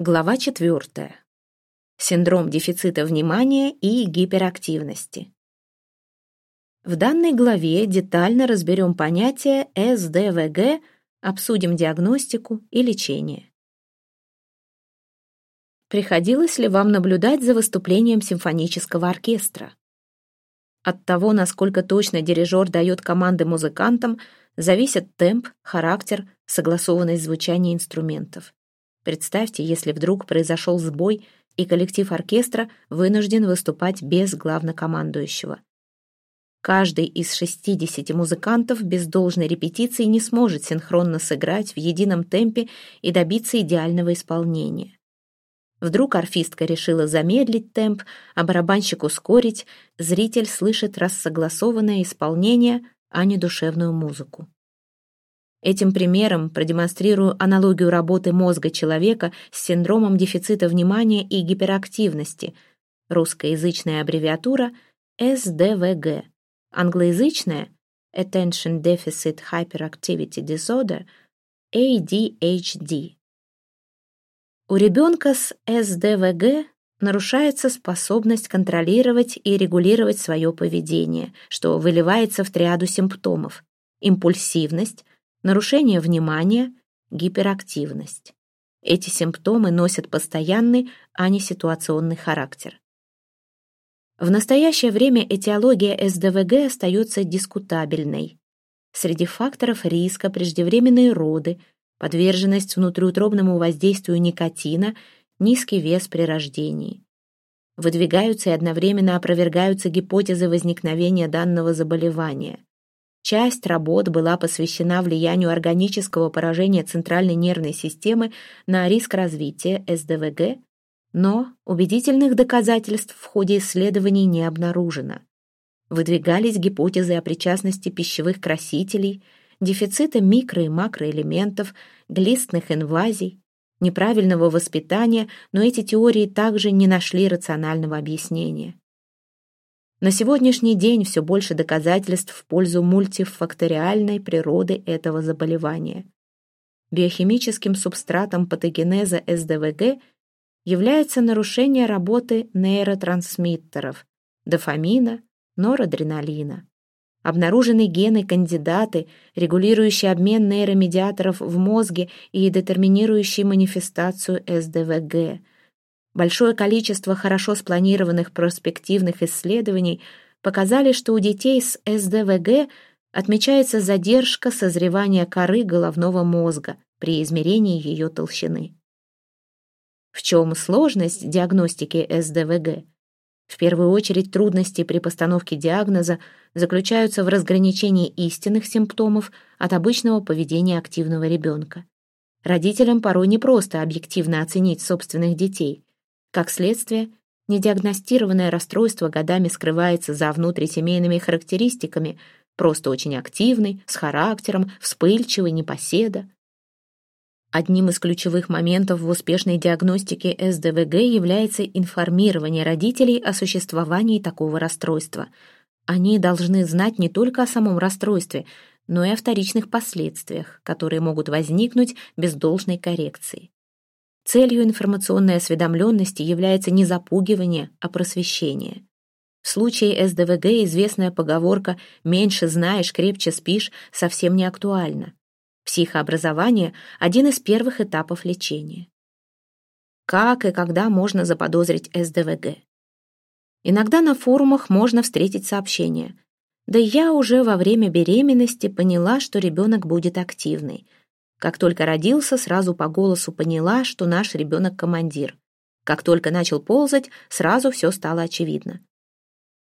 Глава четвертая. Синдром дефицита внимания и гиперактивности. В данной главе детально разберем понятие СДВГ, обсудим диагностику и лечение. Приходилось ли вам наблюдать за выступлением симфонического оркестра? От того, насколько точно дирижер дает команды музыкантам, зависит темп, характер, согласованность звучания инструментов. Представьте, если вдруг произошел сбой, и коллектив оркестра вынужден выступать без главнокомандующего. Каждый из 60 музыкантов без должной репетиции не сможет синхронно сыграть в едином темпе и добиться идеального исполнения. Вдруг орфистка решила замедлить темп, а барабанщик ускорить, зритель слышит рассогласованное исполнение, а не душевную музыку. Этим примером продемонстрирую аналогию работы мозга человека с синдромом дефицита внимания и гиперактивности, русскоязычная аббревиатура СДВГ, англоязычная Attention Deficit Hyperactivity Disorder, ADHD. У ребенка с СДВГ нарушается способность контролировать и регулировать свое поведение, что выливается в триаду симптомов – импульсивность, нарушение внимания, гиперактивность. Эти симптомы носят постоянный, а не ситуационный характер. В настоящее время этиология СДВГ остается дискутабельной. Среди факторов риска преждевременные роды, подверженность внутриутробному воздействию никотина, низкий вес при рождении. Выдвигаются и одновременно опровергаются гипотезы возникновения данного заболевания. Часть работ была посвящена влиянию органического поражения центральной нервной системы на риск развития СДВГ, но убедительных доказательств в ходе исследований не обнаружено. Выдвигались гипотезы о причастности пищевых красителей, дефицита микро- и макроэлементов, глистных инвазий, неправильного воспитания, но эти теории также не нашли рационального объяснения. На сегодняшний день все больше доказательств в пользу мультифакториальной природы этого заболевания. Биохимическим субстратом патогенеза СДВГ является нарушение работы нейротрансмиттеров – дофамина, норадреналина. Обнаружены гены-кандидаты, регулирующие обмен нейромедиаторов в мозге и детерминирующие манифестацию СДВГ – Большое количество хорошо спланированных проспективных исследований показали, что у детей с СДВГ отмечается задержка созревания коры головного мозга при измерении ее толщины. В чем сложность диагностики СДВГ? В первую очередь трудности при постановке диагноза заключаются в разграничении истинных симптомов от обычного поведения активного ребенка. Родителям порой непросто объективно оценить собственных детей. Как следствие, недиагностированное расстройство годами скрывается за внутрисемейными характеристиками, просто очень активный, с характером, вспыльчивый, непоседа. Одним из ключевых моментов в успешной диагностике СДВГ является информирование родителей о существовании такого расстройства. Они должны знать не только о самом расстройстве, но и о вторичных последствиях, которые могут возникнуть без должной коррекции. Целью информационной осведомленности является не запугивание, а просвещение. В случае СДВГ известная поговорка «меньше знаешь, крепче спишь» совсем не актуальна. Психообразование – один из первых этапов лечения. Как и когда можно заподозрить СДВГ? Иногда на форумах можно встретить сообщение. Да я уже во время беременности поняла, что ребенок будет активный – как только родился, сразу по голосу поняла, что наш ребенок командир. Как только начал ползать, сразу все стало очевидно.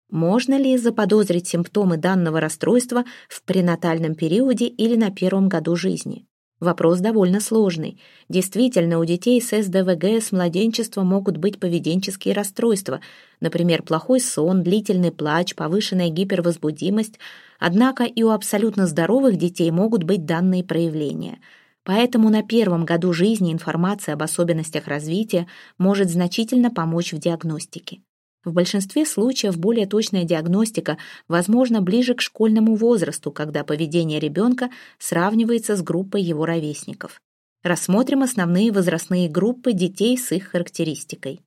Можно ли заподозрить симптомы данного расстройства в пренатальном периоде или на первом году жизни? Вопрос довольно сложный. Действительно, у детей с СДВГ с младенчества могут быть поведенческие расстройства, например, плохой сон, длительный плач, повышенная гипервозбудимость, однако и у абсолютно здоровых детей могут быть данные проявления. Поэтому на первом году жизни информация об особенностях развития может значительно помочь в диагностике. В большинстве случаев более точная диагностика возможна ближе к школьному возрасту, когда поведение ребенка сравнивается с группой его ровесников. Рассмотрим основные возрастные группы детей с их характеристикой.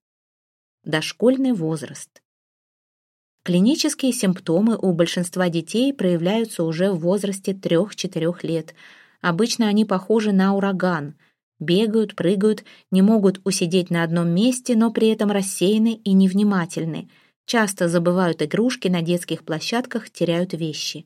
Дошкольный возраст. Клинические симптомы у большинства детей проявляются уже в возрасте 3-4 лет. Обычно они похожи на ураган. Бегают, прыгают, не могут усидеть на одном месте, но при этом рассеяны и невнимательны. Часто забывают игрушки на детских площадках, теряют вещи.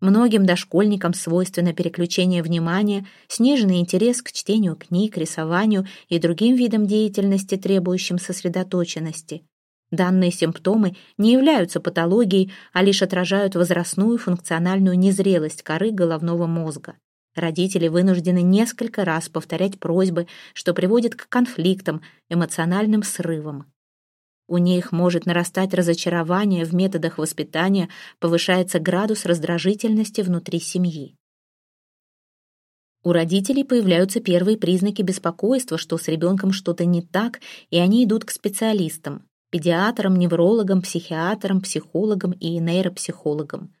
Многим дошкольникам свойственно переключение внимания, сниженный интерес к чтению книг, рисованию и другим видам деятельности, требующим сосредоточенности. Данные симптомы не являются патологией, а лишь отражают возрастную функциональную незрелость коры головного мозга. Родители вынуждены несколько раз повторять просьбы, что приводит к конфликтам, эмоциональным срывам. У них может нарастать разочарование в методах воспитания, повышается градус раздражительности внутри семьи. У родителей появляются первые признаки беспокойства, что с ребенком что-то не так, и они идут к специалистам – педиатрам, неврологам, психиатрам, психологам и нейропсихологам.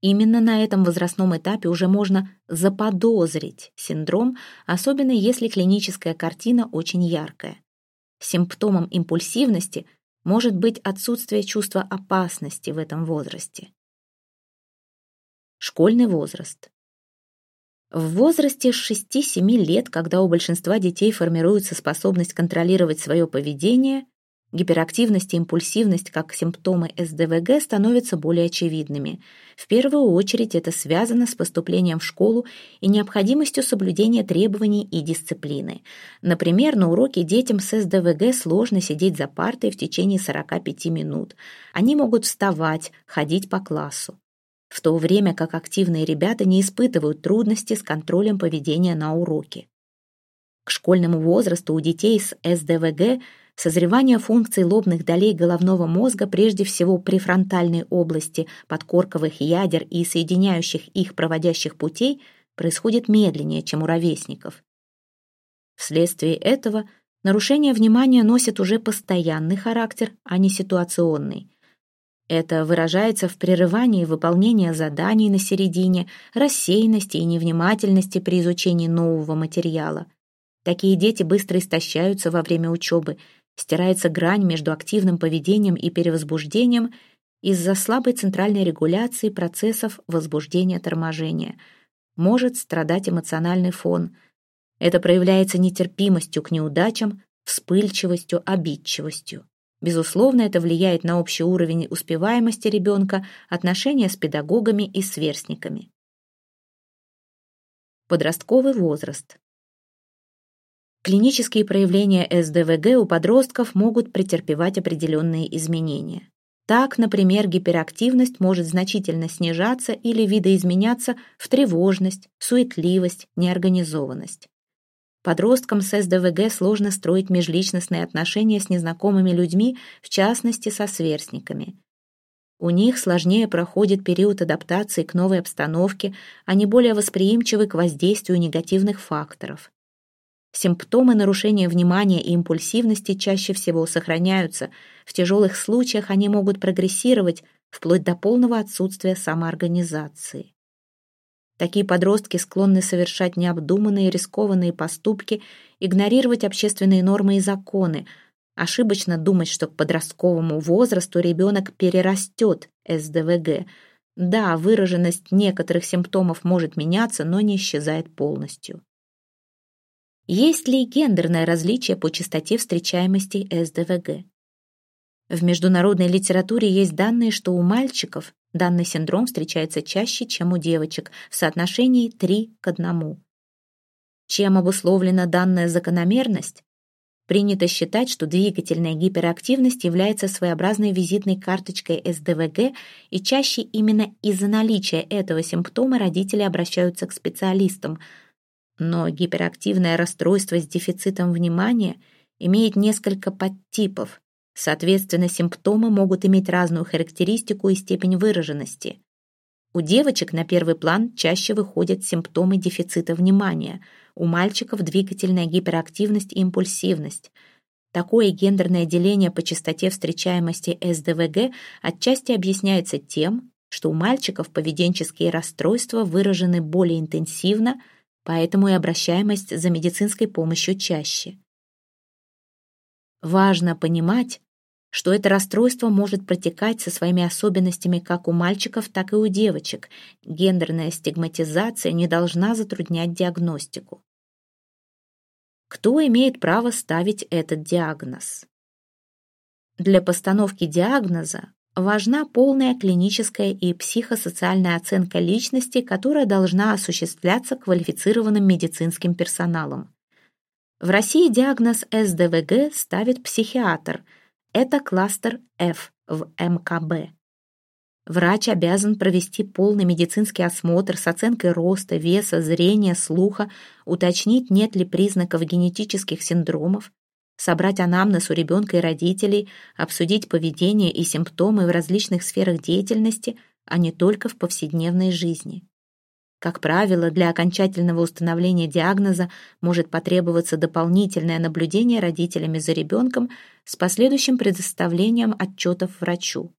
Именно на этом возрастном этапе уже можно заподозрить синдром, особенно если клиническая картина очень яркая. Симптомом импульсивности – может быть отсутствие чувства опасности в этом возрасте. Школьный возраст. В возрасте 6-7 лет, когда у большинства детей формируется способность контролировать свое поведение, Гиперактивность и импульсивность как симптомы СДВГ становятся более очевидными. В первую очередь это связано с поступлением в школу и необходимостью соблюдения требований и дисциплины. Например, на уроке детям с СДВГ сложно сидеть за партой в течение 45 минут. Они могут вставать, ходить по классу. В то время как активные ребята не испытывают трудности с контролем поведения на уроке. К школьному возрасту у детей с СДВГ – Созревание функций лобных долей головного мозга прежде всего префронтальной области подкорковых ядер и соединяющих их проводящих путей происходит медленнее, чем у ровесников. Вследствие этого нарушение внимания носит уже постоянный характер, а не ситуационный. Это выражается в прерывании выполнения заданий на середине, рассеянности и невнимательности при изучении нового материала. Такие дети быстро истощаются во время учебы, Стирается грань между активным поведением и перевозбуждением из-за слабой центральной регуляции процессов возбуждения-торможения. Может страдать эмоциональный фон. Это проявляется нетерпимостью к неудачам, вспыльчивостью, обидчивостью. Безусловно, это влияет на общий уровень успеваемости ребенка, отношения с педагогами и сверстниками. Подростковый возраст. Клинические проявления СДВГ у подростков могут претерпевать определенные изменения. Так, например, гиперактивность может значительно снижаться или видоизменяться в тревожность, суетливость, неорганизованность. Подросткам с СДВГ сложно строить межличностные отношения с незнакомыми людьми, в частности, со сверстниками. У них сложнее проходит период адаптации к новой обстановке, они более восприимчивы к воздействию негативных факторов. Симптомы нарушения внимания и импульсивности чаще всего сохраняются. В тяжелых случаях они могут прогрессировать вплоть до полного отсутствия самоорганизации. Такие подростки склонны совершать необдуманные рискованные поступки, игнорировать общественные нормы и законы, ошибочно думать, что к подростковому возрасту ребенок перерастет СДВГ. Да, выраженность некоторых симптомов может меняться, но не исчезает полностью. Есть ли гендерное различие по частоте встречаемости СДВГ? В международной литературе есть данные, что у мальчиков данный синдром встречается чаще, чем у девочек, в соотношении 3 к 1. Чем обусловлена данная закономерность? Принято считать, что двигательная гиперактивность является своеобразной визитной карточкой СДВГ, и чаще именно из-за наличия этого симптома родители обращаются к специалистам – но гиперактивное расстройство с дефицитом внимания имеет несколько подтипов. Соответственно, симптомы могут иметь разную характеристику и степень выраженности. У девочек на первый план чаще выходят симптомы дефицита внимания, у мальчиков двигательная гиперактивность и импульсивность. Такое гендерное деление по частоте встречаемости СДВГ отчасти объясняется тем, что у мальчиков поведенческие расстройства выражены более интенсивно, поэтому и обращаемость за медицинской помощью чаще. Важно понимать, что это расстройство может протекать со своими особенностями как у мальчиков, так и у девочек. Гендерная стигматизация не должна затруднять диагностику. Кто имеет право ставить этот диагноз? Для постановки диагноза важна полная клиническая и психосоциальная оценка личности, которая должна осуществляться квалифицированным медицинским персоналом. В России диагноз СДВГ ставит психиатр. Это кластер F в МКБ. Врач обязан провести полный медицинский осмотр с оценкой роста, веса, зрения, слуха, уточнить, нет ли признаков генетических синдромов, собрать анамнез у ребенка и родителей, обсудить поведение и симптомы в различных сферах деятельности, а не только в повседневной жизни. Как правило, для окончательного установления диагноза может потребоваться дополнительное наблюдение родителями за ребенком с последующим предоставлением отчетов врачу.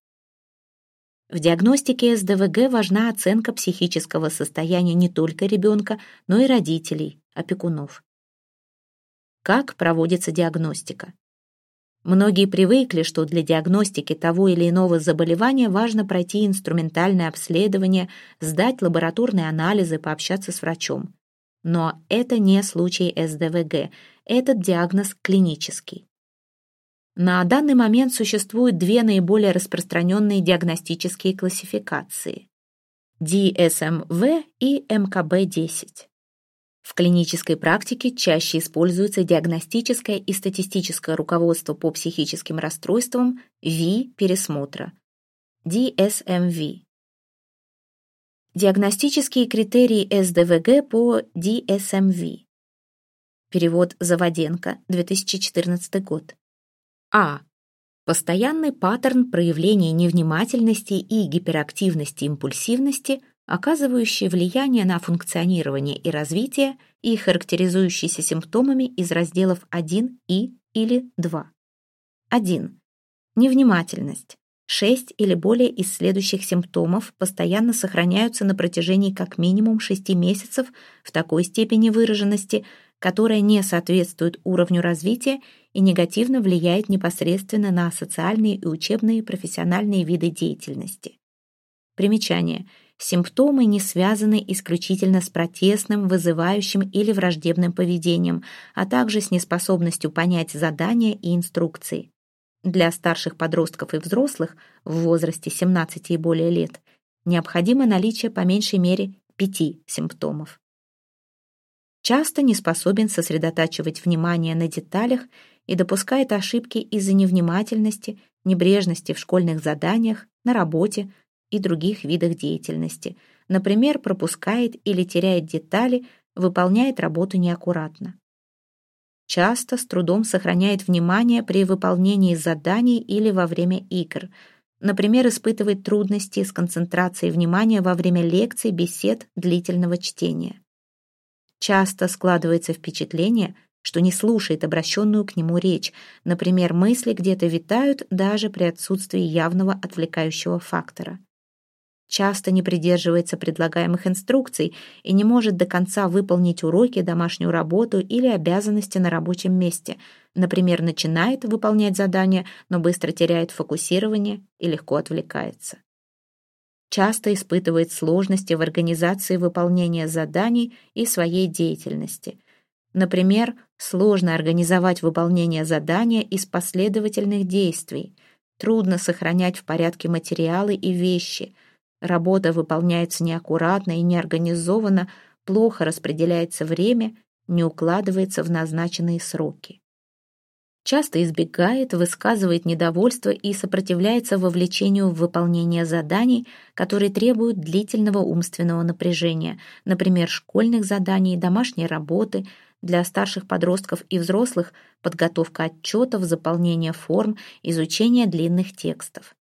В диагностике СДВГ важна оценка психического состояния не только ребенка, но и родителей, опекунов. Как проводится диагностика? Многие привыкли, что для диагностики того или иного заболевания важно пройти инструментальное обследование, сдать лабораторные анализы, пообщаться с врачом. Но это не случай СДВГ, этот диагноз клинический. На данный момент существуют две наиболее распространенные диагностические классификации – DSMV и МКБ-10. В клинической практике чаще используется диагностическое и статистическое руководство по психическим расстройствам ВИ-пересмотра, DSMV. Диагностические критерии СДВГ по DSMV. Перевод Заводенко, 2014 год. А. Постоянный паттерн проявления невнимательности и гиперактивности импульсивности – оказывающие влияние на функционирование и развитие и характеризующиеся симптомами из разделов 1 и или 2. 1. Невнимательность. Шесть или более из следующих симптомов постоянно сохраняются на протяжении как минимум 6 месяцев в такой степени выраженности, которая не соответствует уровню развития и негативно влияет непосредственно на социальные и учебные профессиональные виды деятельности. Примечание – Симптомы не связаны исключительно с протестным, вызывающим или враждебным поведением, а также с неспособностью понять задания и инструкции. Для старших подростков и взрослых в возрасте 17 и более лет необходимо наличие по меньшей мере пяти симптомов. Часто не способен сосредотачивать внимание на деталях и допускает ошибки из-за невнимательности, небрежности в школьных заданиях, на работе, и других видах деятельности. Например, пропускает или теряет детали, выполняет работу неаккуратно. Часто с трудом сохраняет внимание при выполнении заданий или во время игр. Например, испытывает трудности с концентрацией внимания во время лекций, бесед, длительного чтения. Часто складывается впечатление, что не слушает обращенную к нему речь. Например, мысли где-то витают даже при отсутствии явного отвлекающего фактора часто не придерживается предлагаемых инструкций и не может до конца выполнить уроки, домашнюю работу или обязанности на рабочем месте. Например, начинает выполнять задания, но быстро теряет фокусирование и легко отвлекается. Часто испытывает сложности в организации выполнения заданий и своей деятельности. Например, сложно организовать выполнение задания из последовательных действий. Трудно сохранять в порядке материалы и вещи – Работа выполняется неаккуратно и неорганизованно, плохо распределяется время, не укладывается в назначенные сроки. Часто избегает, высказывает недовольство и сопротивляется вовлечению в выполнение заданий, которые требуют длительного умственного напряжения, например, школьных заданий, домашней работы, для старших подростков и взрослых подготовка отчетов, заполнение форм, изучение длинных текстов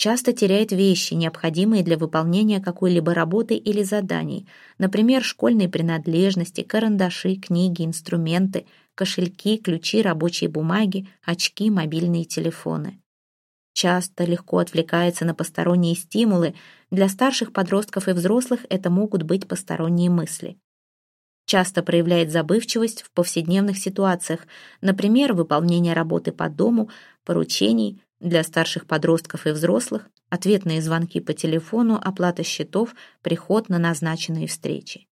часто теряет вещи, необходимые для выполнения какой-либо работы или заданий, например, школьные принадлежности, карандаши, книги, инструменты, кошельки, ключи, рабочие бумаги, очки, мобильные телефоны. Часто легко отвлекается на посторонние стимулы, для старших подростков и взрослых это могут быть посторонние мысли. часто проявляет забывчивость в повседневных ситуациях, например, выполнение работы по дому, поручений для старших подростков и взрослых, ответные звонки по телефону, оплата счетов, приход на назначенные встречи.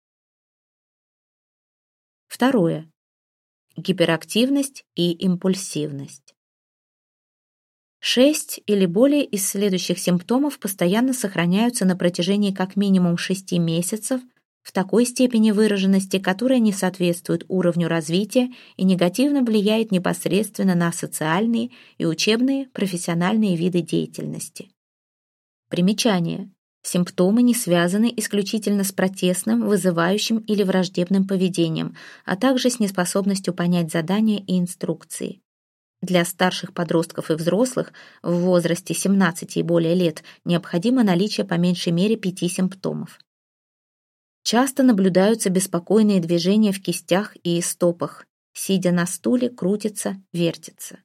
Второе. Гиперактивность и импульсивность. Шесть или более из следующих симптомов постоянно сохраняются на протяжении как минимум шести месяцев в такой степени выраженности, которая не соответствует уровню развития и негативно влияет непосредственно на социальные и учебные профессиональные виды деятельности. Примечание. Симптомы не связаны исключительно с протестным, вызывающим или враждебным поведением, а также с неспособностью понять задания и инструкции. Для старших подростков и взрослых в возрасте 17 и более лет необходимо наличие по меньшей мере пяти симптомов. Часто наблюдаются беспокойные движения в кистях и стопах. Сидя на стуле, крутится, вертится.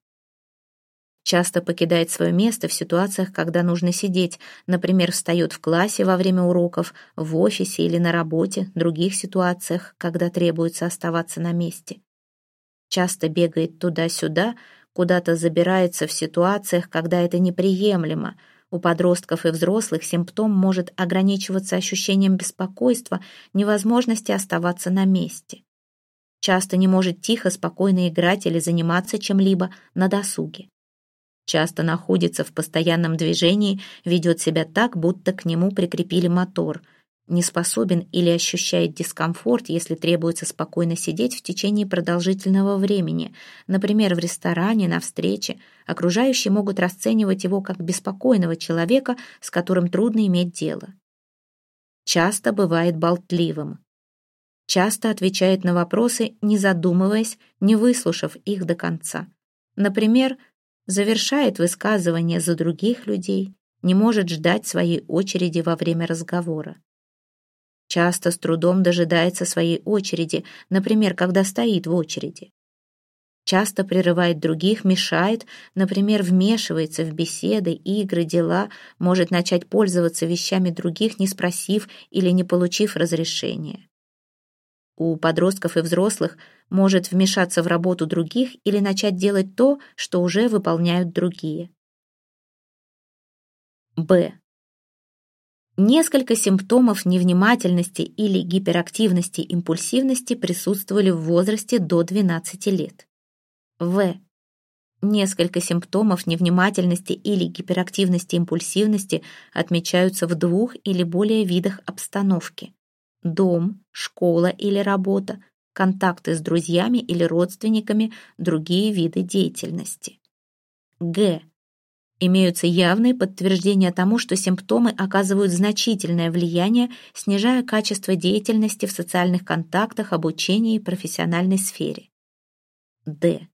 Часто покидает свое место в ситуациях, когда нужно сидеть, например, встает в классе во время уроков, в офисе или на работе, других ситуациях, когда требуется оставаться на месте. Часто бегает туда-сюда, куда-то забирается в ситуациях, когда это неприемлемо, у подростков и взрослых симптом может ограничиваться ощущением беспокойства, невозможности оставаться на месте. Часто не может тихо, спокойно играть или заниматься чем-либо на досуге. Часто находится в постоянном движении, ведет себя так, будто к нему прикрепили мотор – не способен или ощущает дискомфорт, если требуется спокойно сидеть в течение продолжительного времени, например, в ресторане, на встрече, окружающие могут расценивать его как беспокойного человека, с которым трудно иметь дело. Часто бывает болтливым. Часто отвечает на вопросы, не задумываясь, не выслушав их до конца. Например, завершает высказывание за других людей, не может ждать своей очереди во время разговора. Часто с трудом дожидается своей очереди, например, когда стоит в очереди. Часто прерывает других, мешает, например, вмешивается в беседы, игры, дела, может начать пользоваться вещами других, не спросив или не получив разрешения. У подростков и взрослых может вмешаться в работу других или начать делать то, что уже выполняют другие. Б. Несколько симптомов невнимательности или гиперактивности импульсивности присутствовали в возрасте до 12 лет. В. Несколько симптомов невнимательности или гиперактивности импульсивности отмечаются в двух или более видах обстановки. Дом, школа или работа, контакты с друзьями или родственниками, другие виды деятельности. Г Имеются явные подтверждения тому, что симптомы оказывают значительное влияние, снижая качество деятельности в социальных контактах, обучении и профессиональной сфере. Д.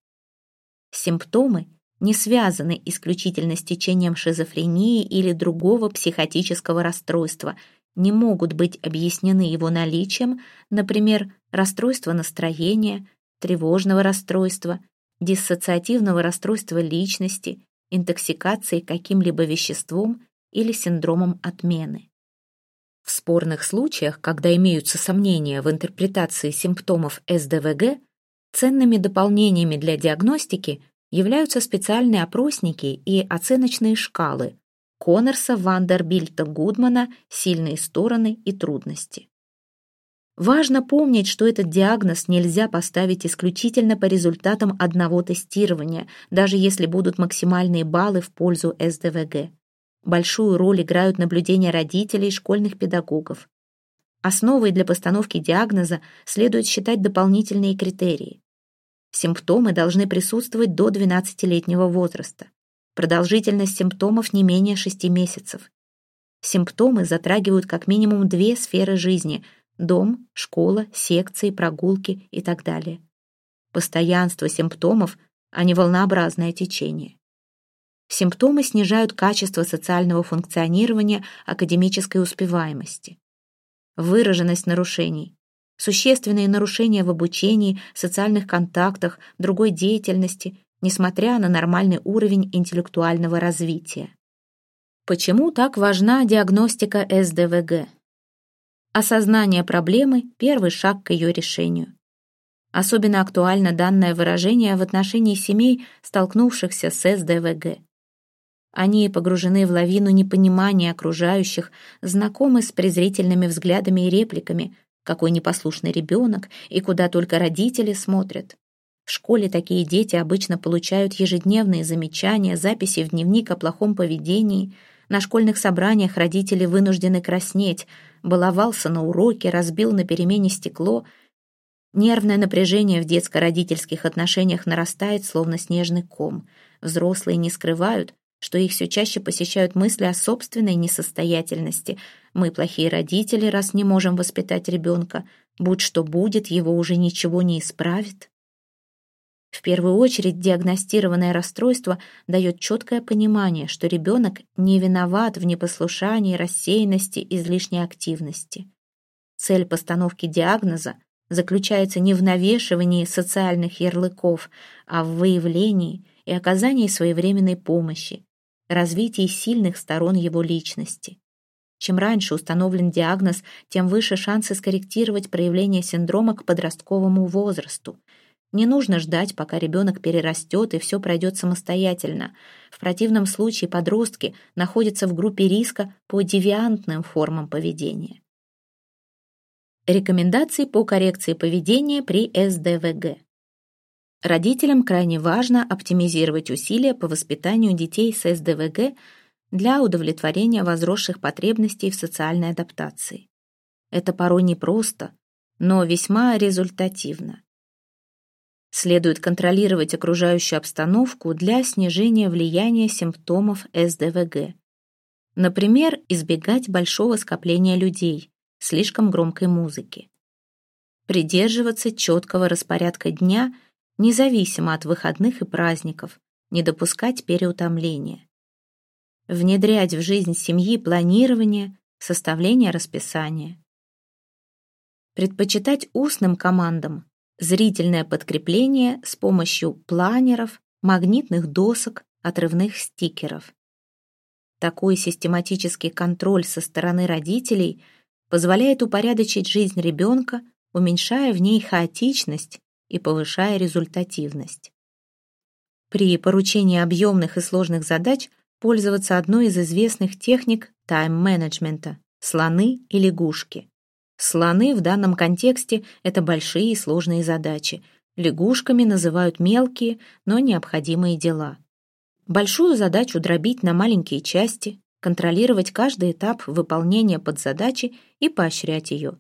Симптомы не связаны исключительно с течением шизофрении или другого психотического расстройства, не могут быть объяснены его наличием, например, расстройства настроения, тревожного расстройства, диссоциативного расстройства личности, интоксикацией каким-либо веществом или синдромом отмены. В спорных случаях, когда имеются сомнения в интерпретации симптомов СДВГ, ценными дополнениями для диагностики являются специальные опросники и оценочные шкалы Коннорса, Вандербильта, Гудмана «Сильные стороны и трудности». Важно помнить, что этот диагноз нельзя поставить исключительно по результатам одного тестирования, даже если будут максимальные баллы в пользу СДВГ. Большую роль играют наблюдения родителей и школьных педагогов. Основой для постановки диагноза следует считать дополнительные критерии. Симптомы должны присутствовать до 12-летнего возраста. Продолжительность симптомов не менее 6 месяцев. Симптомы затрагивают как минимум две сферы жизни – Дом, школа, секции, прогулки и так далее. Постоянство симптомов, а не волнообразное течение. Симптомы снижают качество социального функционирования, академической успеваемости. Выраженность нарушений. Существенные нарушения в обучении, социальных контактах, другой деятельности, несмотря на нормальный уровень интеллектуального развития. Почему так важна диагностика СДВГ? Осознание проблемы – первый шаг к ее решению. Особенно актуально данное выражение в отношении семей, столкнувшихся с СДВГ. Они погружены в лавину непонимания окружающих, знакомы с презрительными взглядами и репликами, какой непослушный ребенок и куда только родители смотрят. В школе такие дети обычно получают ежедневные замечания, записи в дневник о плохом поведении. На школьных собраниях родители вынуждены краснеть, баловался на уроке, разбил на перемене стекло. Нервное напряжение в детско-родительских отношениях нарастает, словно снежный ком. Взрослые не скрывают, что их все чаще посещают мысли о собственной несостоятельности. Мы плохие родители, раз не можем воспитать ребенка. Будь что будет, его уже ничего не исправит. В первую очередь диагностированное расстройство дает четкое понимание, что ребенок не виноват в непослушании, рассеянности, излишней активности. Цель постановки диагноза заключается не в навешивании социальных ярлыков, а в выявлении и оказании своевременной помощи, развитии сильных сторон его личности. Чем раньше установлен диагноз, тем выше шансы скорректировать проявление синдрома к подростковому возрасту. Не нужно ждать, пока ребенок перерастет и все пройдет самостоятельно. В противном случае подростки находятся в группе риска по девиантным формам поведения. Рекомендации по коррекции поведения при СДВГ. Родителям крайне важно оптимизировать усилия по воспитанию детей с СДВГ для удовлетворения возросших потребностей в социальной адаптации. Это порой непросто, но весьма результативно. Следует контролировать окружающую обстановку для снижения влияния симптомов СДВГ. Например, избегать большого скопления людей, слишком громкой музыки. Придерживаться четкого распорядка дня – независимо от выходных и праздников, не допускать переутомления. Внедрять в жизнь семьи планирование, составление расписания. Предпочитать устным командам зрительное подкрепление с помощью планеров, магнитных досок, отрывных стикеров. Такой систематический контроль со стороны родителей позволяет упорядочить жизнь ребенка, уменьшая в ней хаотичность и повышая результативность. При поручении объемных и сложных задач пользоваться одной из известных техник тайм-менеджмента – слоны и лягушки. Слоны в данном контексте – это большие и сложные задачи. Лягушками называют мелкие, но необходимые дела. Большую задачу дробить на маленькие части, контролировать каждый этап выполнения подзадачи и поощрять ее.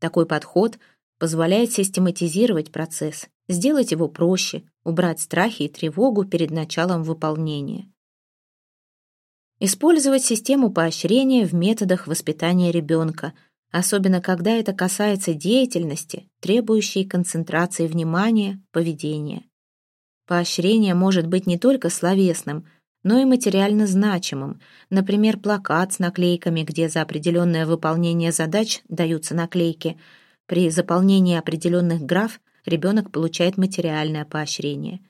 Такой подход – позволяет систематизировать процесс, сделать его проще, убрать страхи и тревогу перед началом выполнения. Использовать систему поощрения в методах воспитания ребенка, особенно когда это касается деятельности, требующей концентрации внимания, поведения. Поощрение может быть не только словесным, но и материально значимым, например, плакат с наклейками, где за определенное выполнение задач даются наклейки – при заполнении определенных граф ребенок получает материальное поощрение.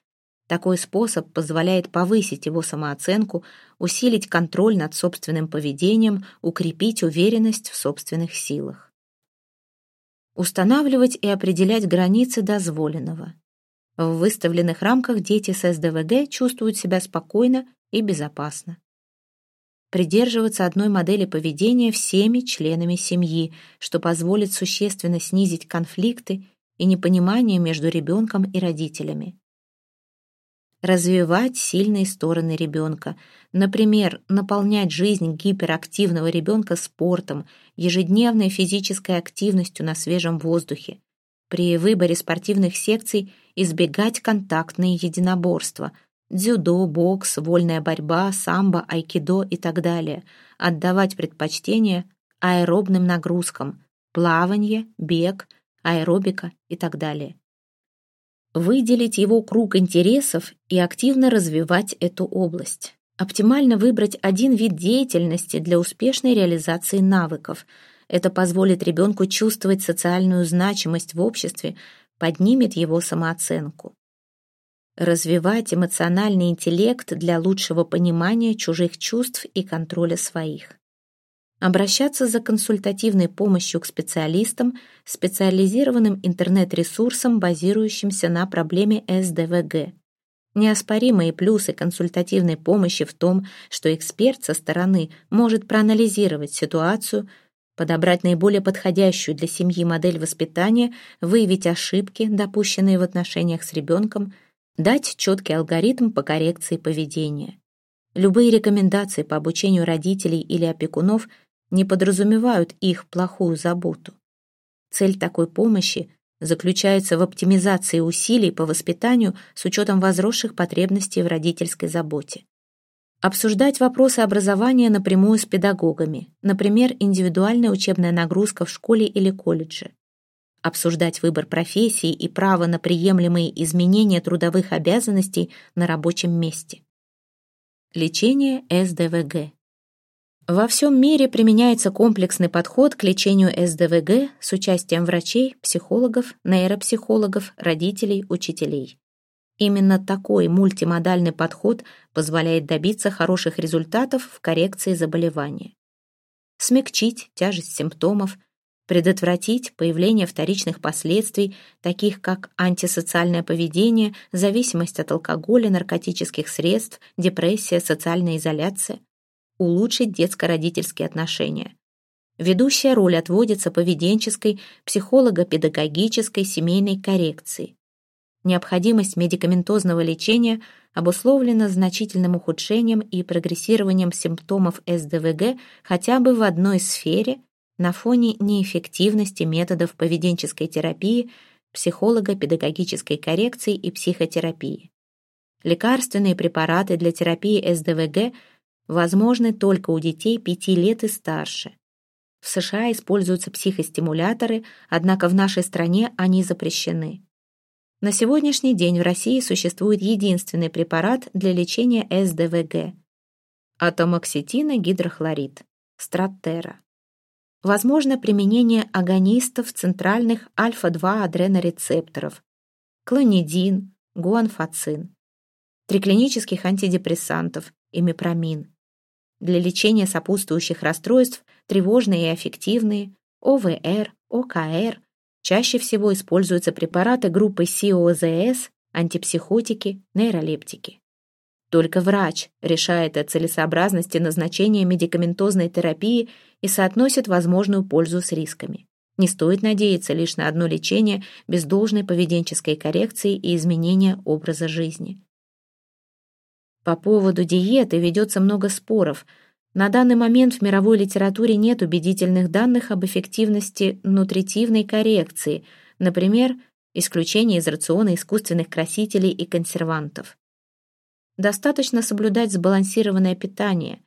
Такой способ позволяет повысить его самооценку, усилить контроль над собственным поведением, укрепить уверенность в собственных силах. Устанавливать и определять границы дозволенного. В выставленных рамках дети с СДВГ чувствуют себя спокойно и безопасно придерживаться одной модели поведения всеми членами семьи, что позволит существенно снизить конфликты и непонимание между ребенком и родителями. Развивать сильные стороны ребенка. Например, наполнять жизнь гиперактивного ребенка спортом, ежедневной физической активностью на свежем воздухе. При выборе спортивных секций избегать контактные единоборства – дзюдо, бокс, вольная борьба, самбо, айкидо и так далее, отдавать предпочтение аэробным нагрузкам, плавание, бег, аэробика и так далее. Выделить его круг интересов и активно развивать эту область. Оптимально выбрать один вид деятельности для успешной реализации навыков. Это позволит ребенку чувствовать социальную значимость в обществе, поднимет его самооценку развивать эмоциональный интеллект для лучшего понимания чужих чувств и контроля своих. Обращаться за консультативной помощью к специалистам, специализированным интернет-ресурсам, базирующимся на проблеме СДВГ. Неоспоримые плюсы консультативной помощи в том, что эксперт со стороны может проанализировать ситуацию, подобрать наиболее подходящую для семьи модель воспитания, выявить ошибки, допущенные в отношениях с ребенком, дать четкий алгоритм по коррекции поведения. Любые рекомендации по обучению родителей или опекунов не подразумевают их плохую заботу. Цель такой помощи заключается в оптимизации усилий по воспитанию с учетом возросших потребностей в родительской заботе. Обсуждать вопросы образования напрямую с педагогами, например, индивидуальная учебная нагрузка в школе или колледже. Обсуждать выбор профессии и право на приемлемые изменения трудовых обязанностей на рабочем месте. Лечение СДВГ. Во всем мире применяется комплексный подход к лечению СДВГ с участием врачей, психологов, нейропсихологов, родителей, учителей. Именно такой мультимодальный подход позволяет добиться хороших результатов в коррекции заболевания. Смягчить тяжесть симптомов, предотвратить появление вторичных последствий, таких как антисоциальное поведение, зависимость от алкоголя, наркотических средств, депрессия, социальная изоляция, улучшить детско-родительские отношения. Ведущая роль отводится поведенческой, психолого-педагогической, семейной коррекции. Необходимость медикаментозного лечения обусловлена значительным ухудшением и прогрессированием симптомов СДВГ хотя бы в одной сфере на фоне неэффективности методов поведенческой терапии, психолого-педагогической коррекции и психотерапии. Лекарственные препараты для терапии СДВГ – возможны только у детей 5 лет и старше. В США используются психостимуляторы, однако в нашей стране они запрещены. На сегодняшний день в России существует единственный препарат для лечения СДВГ – атомоксетина-гидрохлорид, Страттера. Возможно применение агонистов центральных альфа-2 адренорецепторов, клонидин, гуанфацин, триклинических антидепрессантов, имипромин, для лечения сопутствующих расстройств тревожные и аффективные, ОВР, ОКР. Чаще всего используются препараты группы СИОЗС, антипсихотики, нейролептики. Только врач решает о целесообразности назначения медикаментозной терапии и соотносит возможную пользу с рисками. Не стоит надеяться лишь на одно лечение без должной поведенческой коррекции и изменения образа жизни. По поводу диеты ведется много споров. На данный момент в мировой литературе нет убедительных данных об эффективности нутритивной коррекции, например, исключение из рациона искусственных красителей и консервантов. Достаточно соблюдать сбалансированное питание,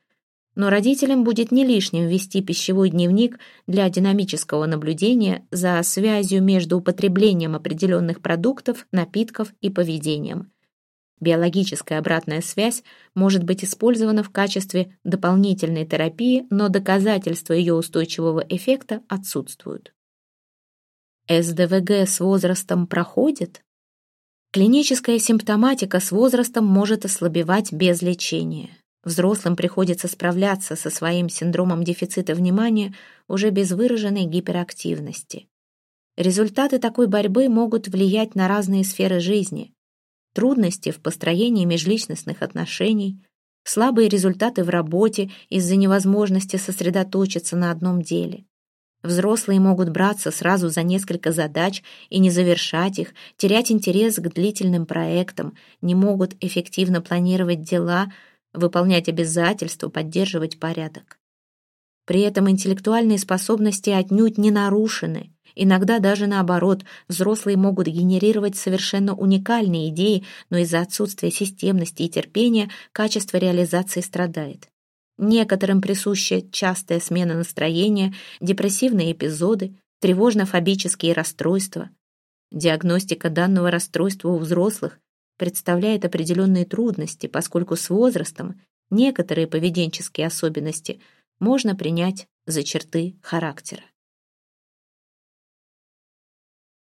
но родителям будет не лишним вести пищевой дневник для динамического наблюдения за связью между употреблением определенных продуктов, напитков и поведением. Биологическая обратная связь может быть использована в качестве дополнительной терапии, но доказательства ее устойчивого эффекта отсутствуют. СДВГ с возрастом проходит? Клиническая симптоматика с возрастом может ослабевать без лечения. Взрослым приходится справляться со своим синдромом дефицита внимания уже без выраженной гиперактивности. Результаты такой борьбы могут влиять на разные сферы жизни, трудности в построении межличностных отношений, слабые результаты в работе из-за невозможности сосредоточиться на одном деле. Взрослые могут браться сразу за несколько задач и не завершать их, терять интерес к длительным проектам, не могут эффективно планировать дела, выполнять обязательства, поддерживать порядок. При этом интеллектуальные способности отнюдь не нарушены, Иногда даже наоборот, взрослые могут генерировать совершенно уникальные идеи, но из-за отсутствия системности и терпения качество реализации страдает. Некоторым присуща частая смена настроения, депрессивные эпизоды, тревожно-фобические расстройства. Диагностика данного расстройства у взрослых представляет определенные трудности, поскольку с возрастом некоторые поведенческие особенности можно принять за черты характера.